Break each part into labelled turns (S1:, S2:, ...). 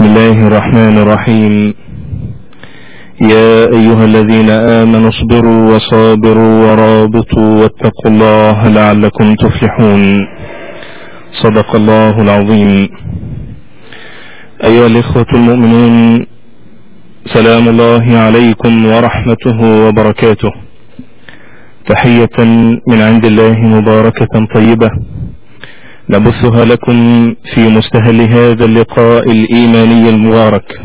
S1: بسم الله الرحمن الرحيم. يا أيها الذين آمنوا اصبروا وصابروا ورابطوا واتقوا الله لعلكم تفلحون. صدق الله العظيم. أيها الإخوة المؤمنون سلام الله عليكم ورحمته وبركاته. تحية من عند الله مباركة طيبة. نبثها لكم في مستهل هذا اللقاء الإيماني المبارك.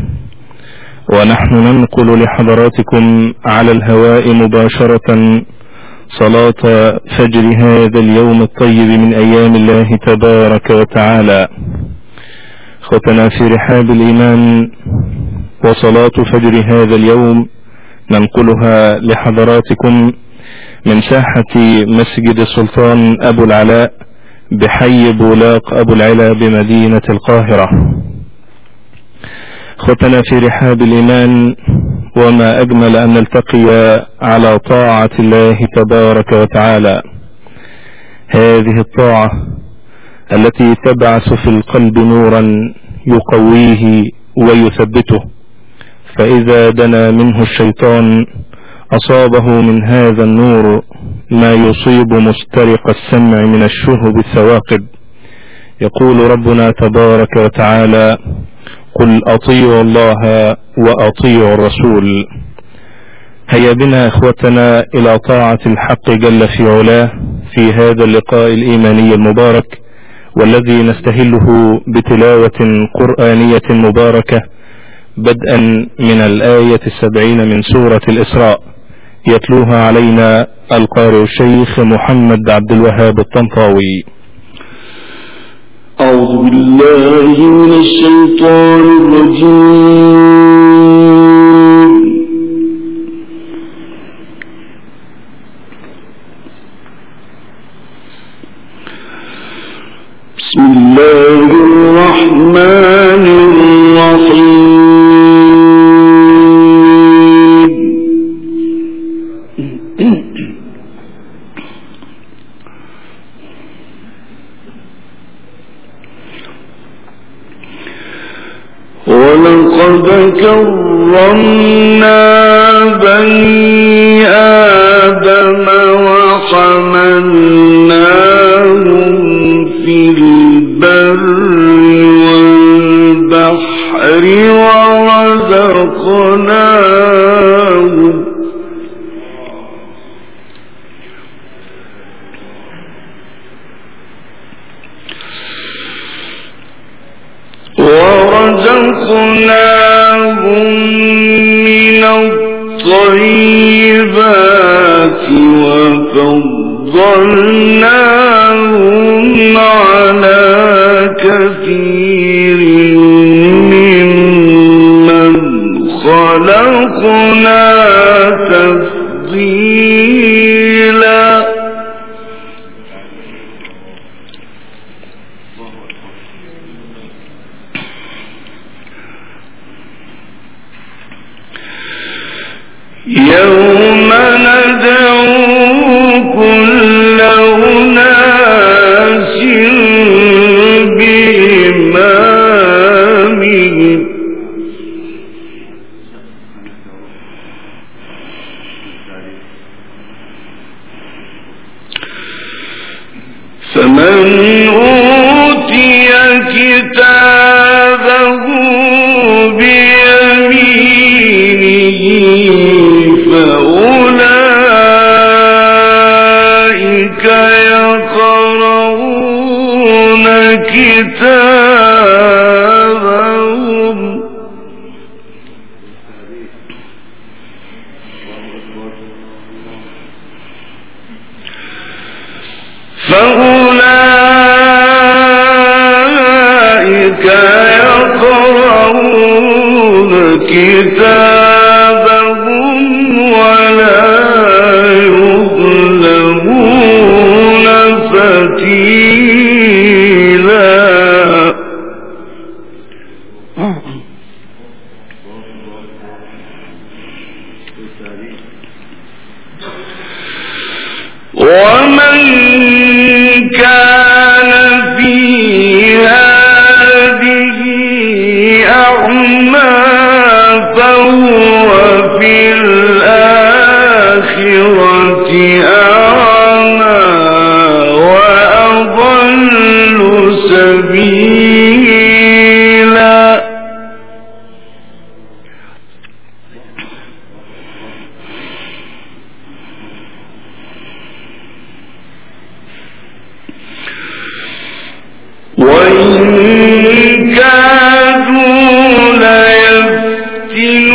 S1: ونحن ننقل لحضراتكم على الهواء مباشرة صلاة فجر هذا اليوم الطيب من أيام الله تبارك وتعالى. أخوتنا في رحاب الإيمان وصلاة فجر هذا اليوم ننقلها لحضراتكم من ساحة مسجد السلطان أبو العلاء بحي بولاق أبو العلا بمدينة القاهرة. أخوتنا في رحاب الإيمان وما أجمل أن نلتقي على طاعة الله تبارك وتعالى. هذه الطاعة التي تبعث في القلب نورا يقويه ويثبته. فإذا دنا منه الشيطان أصابه من هذا النور ما يصيب مسترق السمع من الشهب الثواقب. يقول ربنا تبارك وتعالى قل أطيعوا الله وأطيعوا الرسول هيا بنا إخوتنا إلى طاعة الحق جل في علاه في هذا اللقاء الإيماني المبارك والذي نستهله بتلاوة قرآنية مباركة بدءا من الآية السبعين من سورة الإسراء. يتلوها علينا القارئ الشيخ محمد عبد الوهاب الطنطاوي.
S2: أعوذ بالله من الشيطان الرجيم. في يوم ندعو يقرؤون وإن كادوا ليفتنون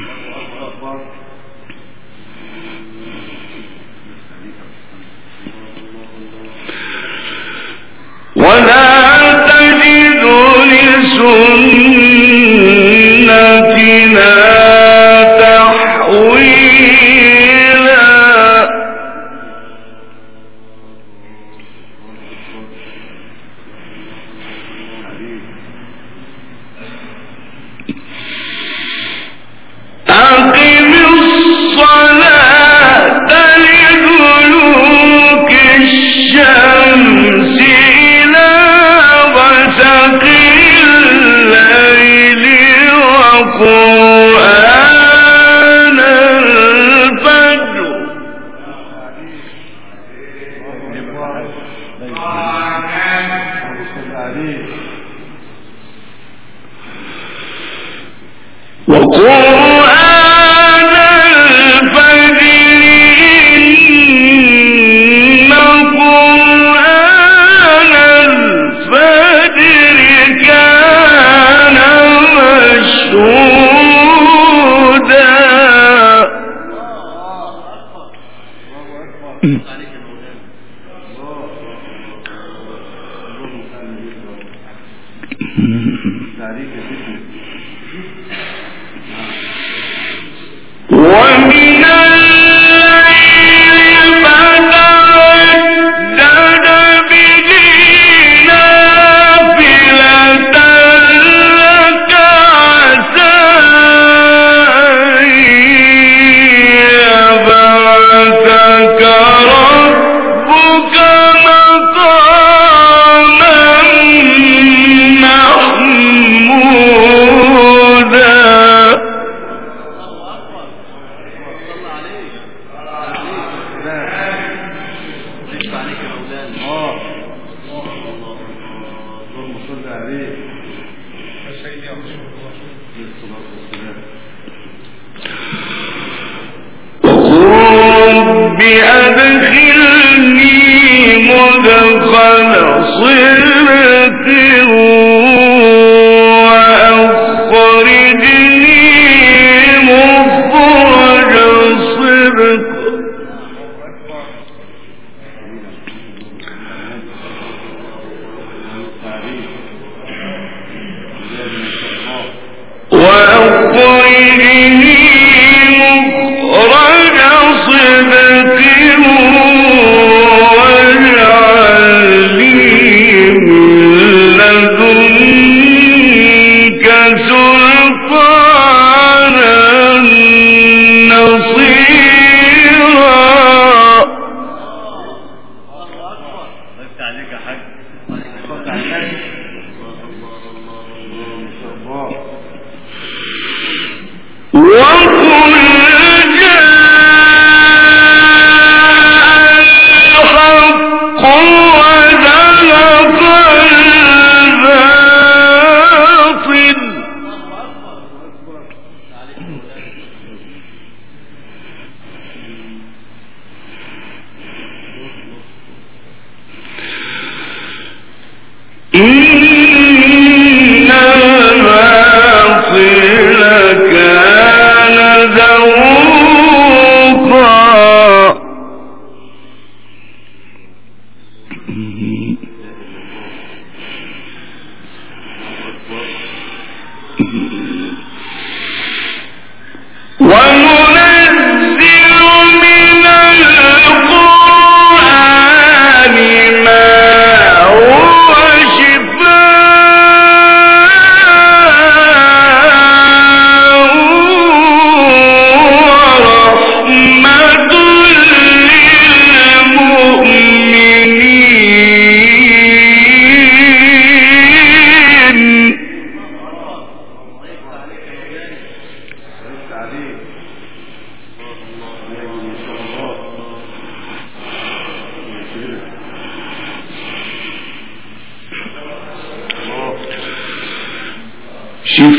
S2: وقرآن وأخرجني مخرج صدق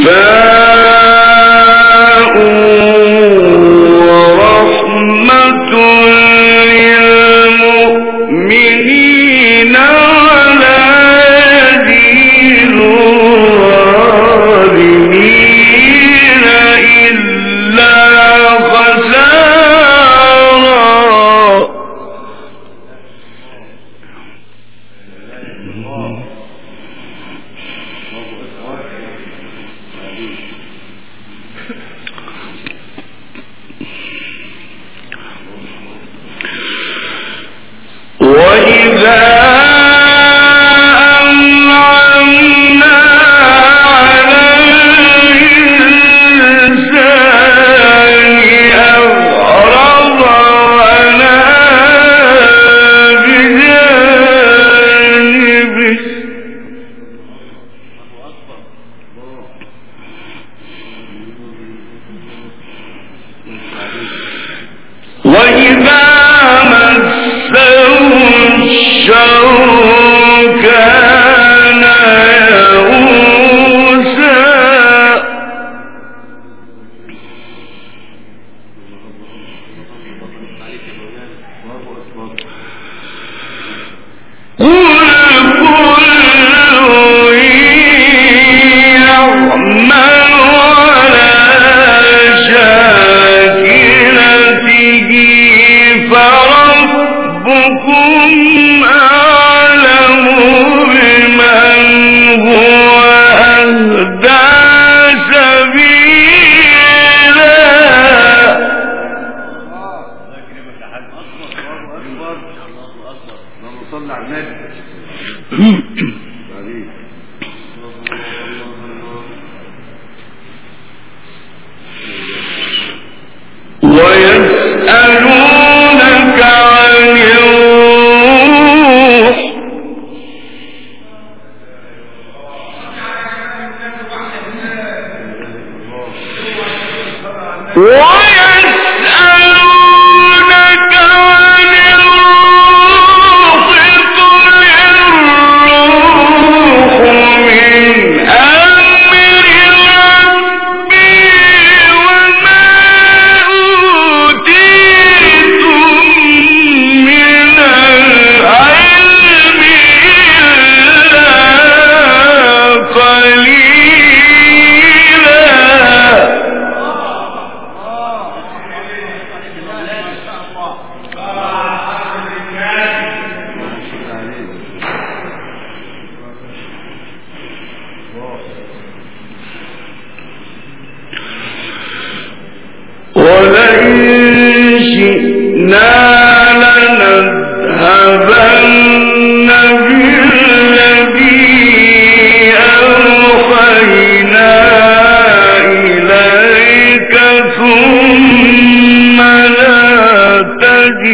S2: شفاء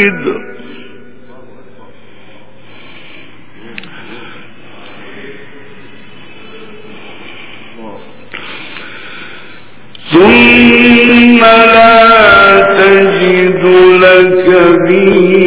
S2: تجد ثم لا تجد لك به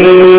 S2: Amen.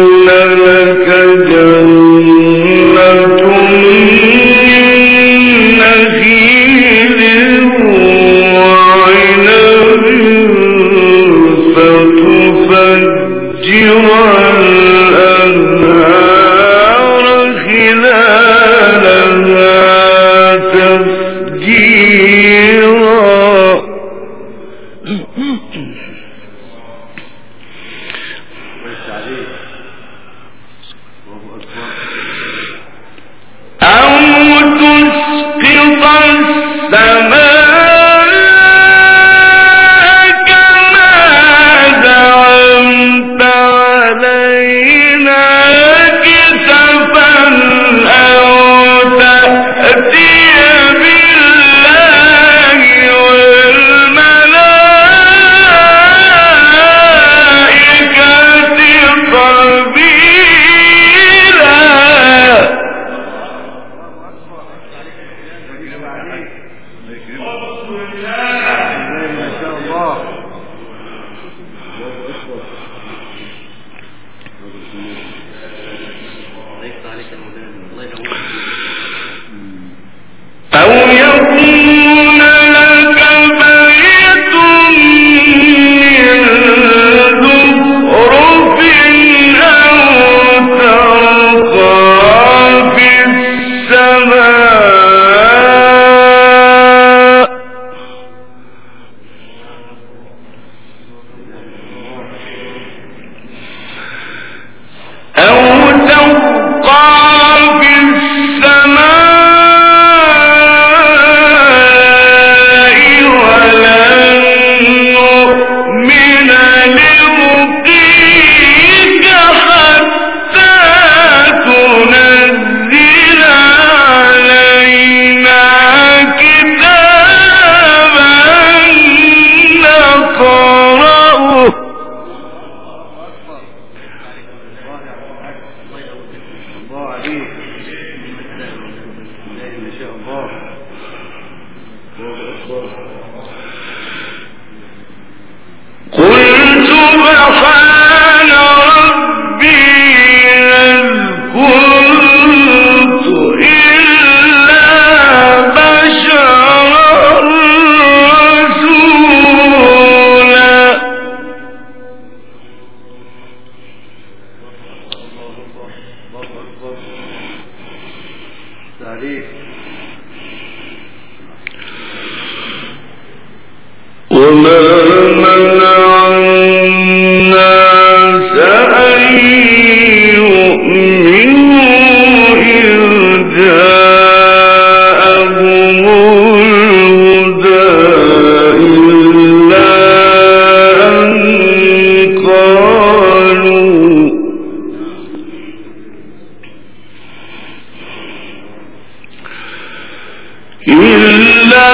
S2: إلا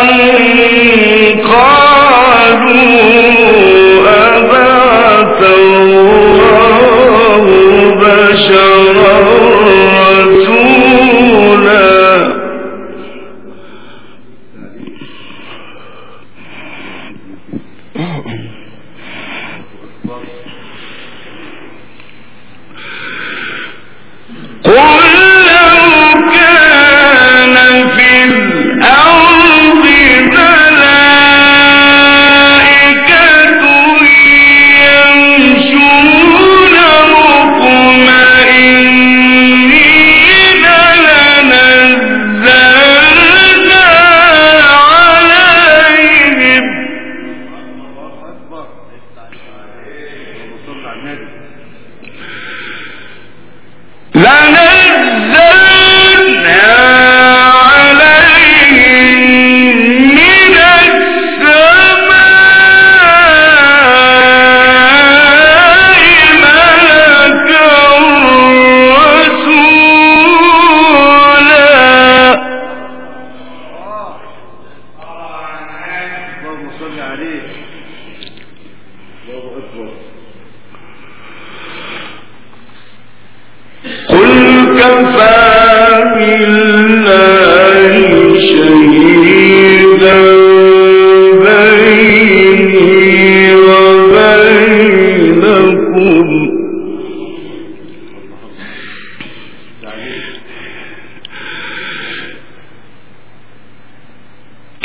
S2: أن لانے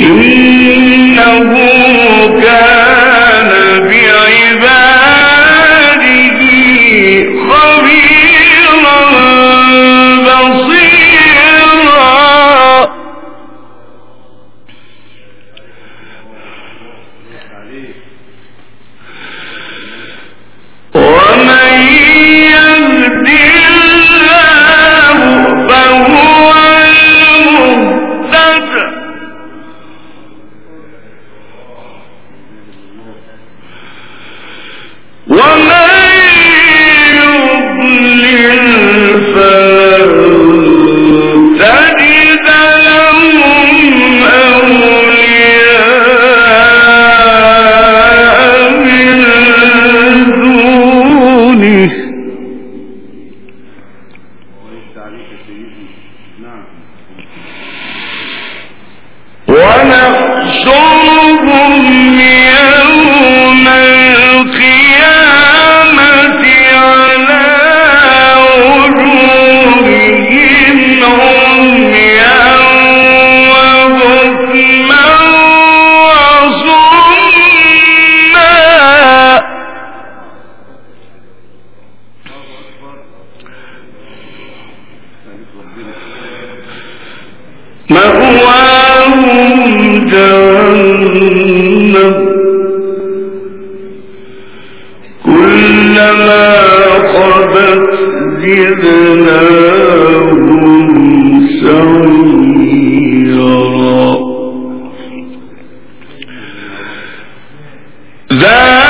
S2: إنه
S3: عليك يا سيدي. نعم.
S2: ونحشرهم ذلك